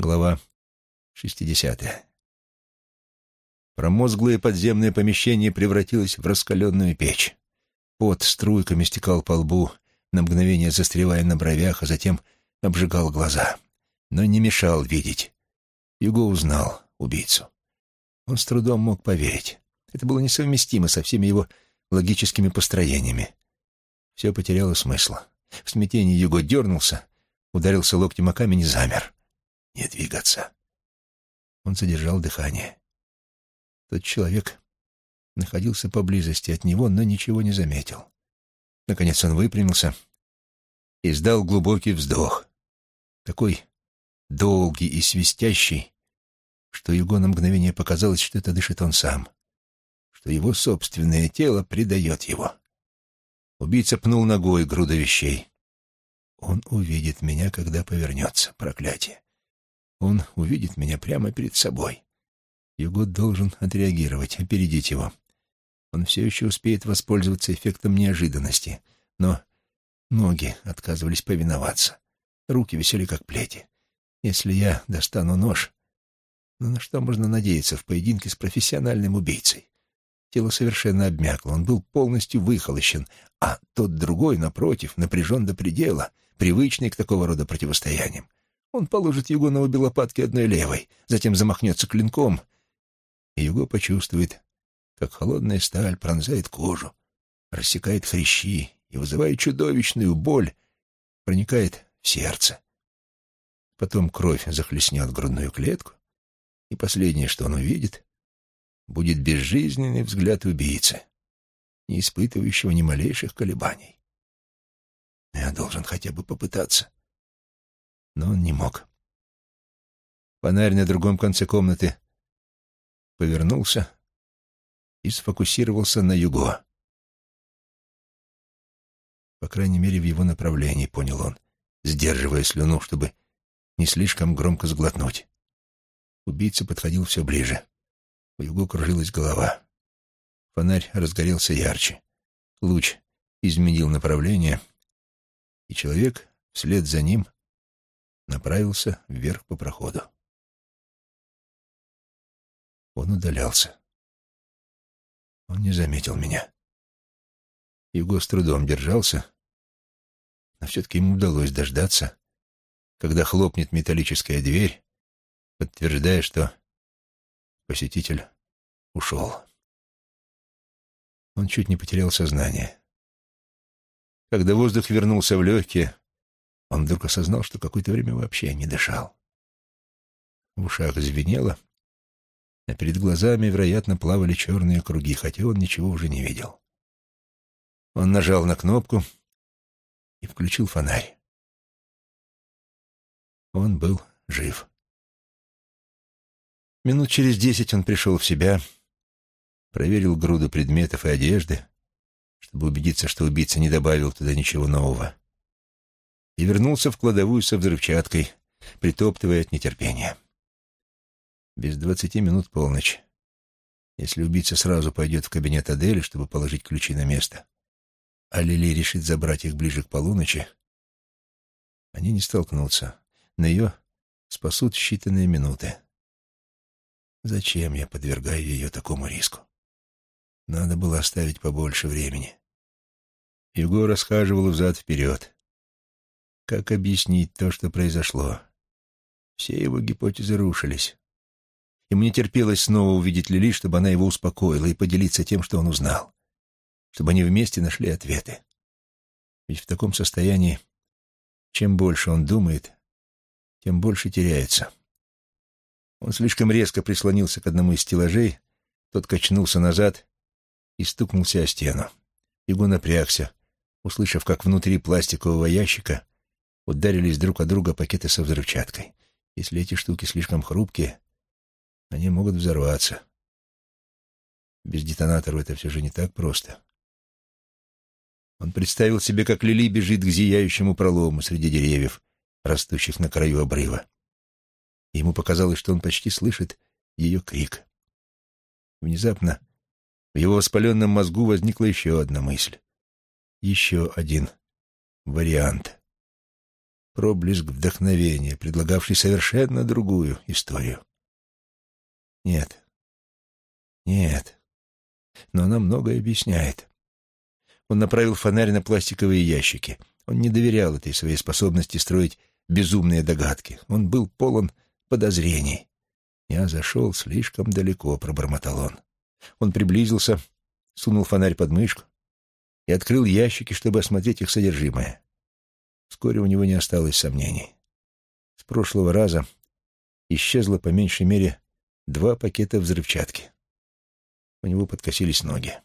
Глава 60. Промозглое подземное помещение превратилось в раскаленную печь. Пот струйками стекал по лбу, на мгновение застревая на бровях, а затем обжигал глаза. Но не мешал видеть. Юго узнал убийцу. Он с трудом мог поверить. Это было несовместимо со всеми его логическими построениями. Все потеряло смысл. В смятении Юго дернулся, ударился локтем о камень и замер не двигаться. Он задержал дыхание. Тот человек находился поблизости от него, но ничего не заметил. Наконец он выпрямился и издал глубокий вздох. Такой долгий и свистящий, что его на мгновение показалось, что это дышит он сам, что его собственное тело предает его. Убийца пнул ногой груда вещей. Он увидит меня, когда повернется, проклятие. Он увидит меня прямо перед собой. Юго должен отреагировать, опередить его. Он все еще успеет воспользоваться эффектом неожиданности, но ноги отказывались повиноваться. Руки висели как плети. Если я достану нож... Но на что можно надеяться в поединке с профессиональным убийцей? Тело совершенно обмякло, он был полностью выхолощен, а тот другой, напротив, напряжен до предела, привычный к такого рода противостояниям. Он положит Юго на обе лопатки одной левой, затем замахнется клинком, и Юго почувствует, как холодная сталь пронзает кожу, рассекает хрящи и вызывает чудовищную боль, проникает в сердце. Потом кровь захлестнет грудную клетку, и последнее, что он увидит, будет безжизненный взгляд убийцы, не испытывающего ни малейших колебаний. Я должен хотя бы попытаться но он не мог. Фонарь на другом конце комнаты повернулся и сфокусировался на Юго. По крайней мере, в его направлении, понял он, сдерживая слюну, чтобы не слишком громко сглотнуть. Убийца подходил все ближе. У Юго кружилась голова. Фонарь разгорелся ярче. Луч изменил направление, и человек вслед за ним направился вверх по проходу. Он удалялся. Он не заметил меня. Его с трудом держался, но все-таки ему удалось дождаться, когда хлопнет металлическая дверь, подтверждая, что посетитель ушел. Он чуть не потерял сознание. Когда воздух вернулся в легкие, он вдруг осознал, что какое-то время вообще не дышал. В ушах звенело, а перед глазами, вероятно, плавали черные круги, хотя он ничего уже не видел. Он нажал на кнопку и включил фонарь. Он был жив. Минут через десять он пришел в себя, проверил груду предметов и одежды, чтобы убедиться, что убийца не добавил туда ничего нового и вернулся в кладовую со взрывчаткой, притоптывая от нетерпения. Без двадцати минут полночь. Если убийца сразу пойдет в кабинет Адели, чтобы положить ключи на место, а Лили решит забрать их ближе к полуночи, они не столкнутся. На ее спасут считанные минуты. Зачем я подвергаю ее такому риску? Надо было оставить побольше времени. Юго расхаживал взад-вперед. Как объяснить то, что произошло? Все его гипотезы рушились. Ему не терпелось снова увидеть Лили, чтобы она его успокоила и поделиться тем, что он узнал. Чтобы они вместе нашли ответы. Ведь в таком состоянии, чем больше он думает, тем больше теряется. Он слишком резко прислонился к одному из стеллажей, тот качнулся назад и стукнулся о стену. Его напрягся, услышав, как внутри пластикового ящика ударились друг о друга пакеты со взрывчаткой. Если эти штуки слишком хрупкие, они могут взорваться. Без детонаторов это все же не так просто. Он представил себе, как Лили бежит к зияющему пролому среди деревьев, растущих на краю обрыва. Ему показалось, что он почти слышит ее крик. Внезапно в его воспаленном мозгу возникла еще одна мысль. Еще один вариант. Проблеск вдохновения, предлагавший совершенно другую историю. Нет. Нет. Но она многое объясняет. Он направил фонарь на пластиковые ящики. Он не доверял этой своей способности строить безумные догадки. Он был полон подозрений. «Я зашел слишком далеко», — пробормотал он. Он приблизился, сунул фонарь под мышку и открыл ящики, чтобы осмотреть их содержимое. Вскоре у него не осталось сомнений. С прошлого раза исчезло по меньшей мере два пакета взрывчатки. У него подкосились ноги.